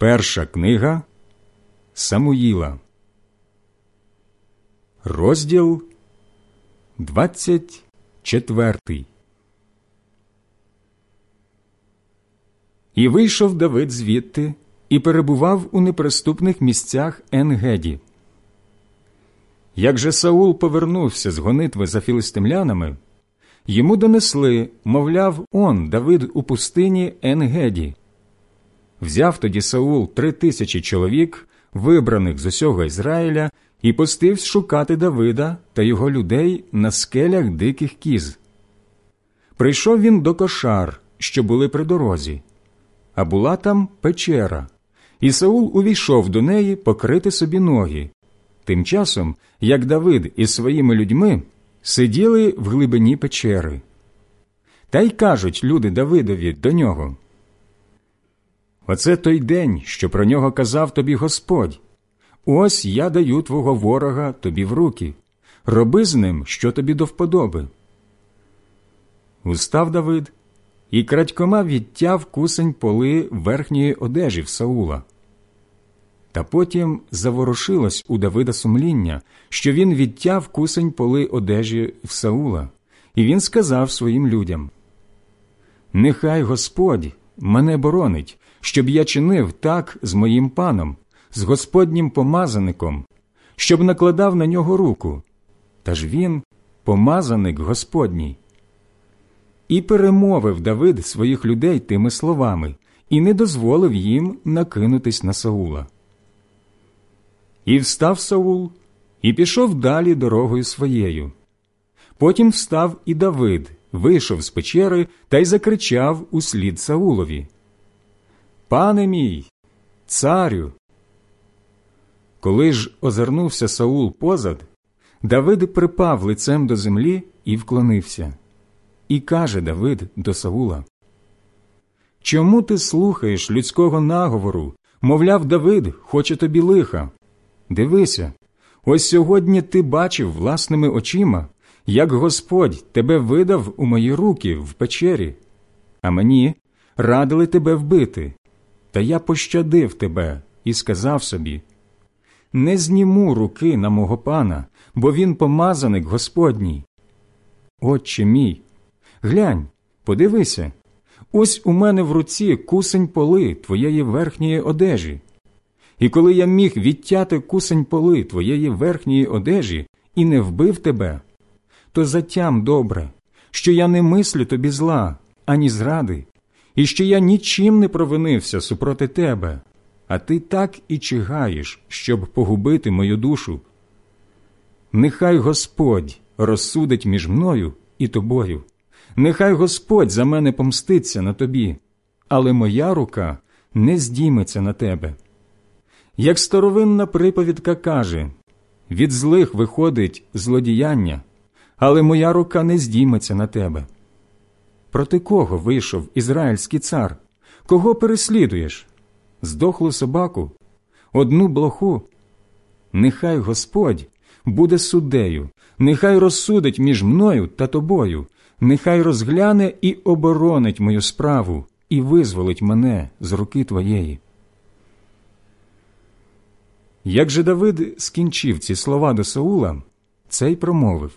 Перша книга Самуїла, розділ 24 І вийшов Давид звідти і перебував у неприступних місцях Енгеді. Як же Саул повернувся з гонитви за філистимлянами, йому донесли, мовляв, он Давид у пустині Енгеді. Взяв тоді Саул три тисячі чоловік, вибраних з усього Ізраїля, і пустився шукати Давида та його людей на скелях диких кіз. Прийшов він до кошар, що були при дорозі, а була там печера, і Саул увійшов до неї покрити собі ноги. Тим часом, як Давид із своїми людьми сиділи в глибині печери. Та й кажуть люди Давидові до нього. Оце той день, що про нього казав тобі Господь. Ось я даю твого ворога тобі в руки. Роби з ним, що тобі до вподоби. Устав Давид і крадькома відтяв кусень поли верхньої одежі в Саула. Та потім заворушилось у Давида сумління, що він відтяв кусень поли одежі в Саула, і він сказав своїм людям: Нехай Господь мене боронить, щоб я чинив так з моїм паном, з Господнім помазаником, щоб накладав на нього руку. Та ж він помазаник Господній. І перемовив Давид своїх людей тими словами і не дозволив їм накинутись на Саула. І встав Саул і пішов далі дорогою своєю. Потім встав і Давид, вийшов з печери та й закричав услід Саулові Пане мій, царю. Коли ж озирнувся Саул позад, Давид припав лицем до землі і вклонився. І каже Давид до Саула Чому ти слухаєш людського наговору? Мовляв, Давид хоче тобі лиха. Дивися, ось сьогодні ти бачив власними очима, як Господь тебе видав у мої руки в печері, а мені радили тебе вбити. Та я пощадив тебе і сказав собі не зніму руки на мого пана, бо він помазаник Господній. Отче мій, глянь, подивися, ось у мене в руці кусень поли твоєї верхньої одежі. І коли я міг відтяти кусень поли твоєї верхньої одежі і не вбив тебе, то затям добре, що я не мислю тобі зла, ані зради, і що я нічим не провинився супроти тебе, а ти так і чигаєш, щоб погубити мою душу. Нехай Господь розсудить між мною і тобою, нехай Господь за мене помститься на тобі, але моя рука не здійметься на тебе. Як старовинна приповідка каже від злих виходить злодіяння, але моя рука не здійметься на тебе. Проти кого вийшов ізраїльський цар? Кого переслідуєш? Здохлу собаку, одну блоху. Нехай Господь буде суддею, нехай розсудить між мною та тобою, нехай розгляне і оборонить мою справу і визволить мене з руки твоєї. Як же Давид скінчив ці слова до Саула, цей промовив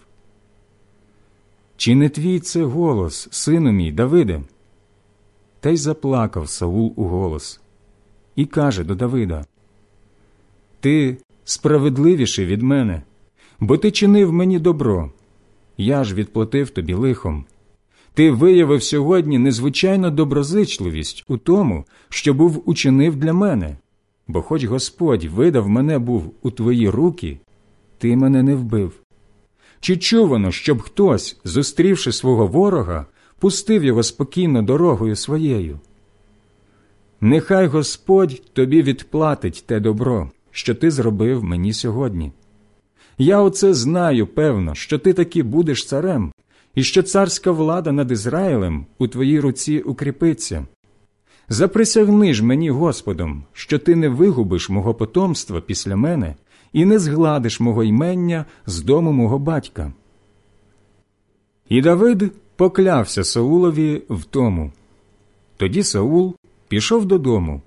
Чи не твій це голос, сину мій, Давиде? Та й заплакав Саул у голос і каже до Давида Ти справедливіший від мене, бо ти чинив мені добро, я ж відплатив тобі лихом. Ти виявив сьогодні незвичайну доброзичливість у тому, що був учинив для мене бо хоч Господь видав мене був у твої руки, ти мене не вбив. Чи чувано, щоб хтось, зустрівши свого ворога, пустив його спокійно дорогою своєю? Нехай Господь тобі відплатить те добро, що ти зробив мені сьогодні. Я оце знаю, певно, що ти таки будеш царем, і що царська влада над Ізраїлем у твоїй руці укріпиться, Заприсягни ж мені Господом, що ти не вигубиш мого потомства після мене і не згладиш мого ймення з дому мого батька. І Давид поклявся Саулові в тому. Тоді Саул пішов додому,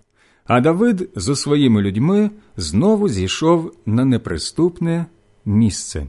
А Давид зі своїми людьми знову зійшов на неприступне місце.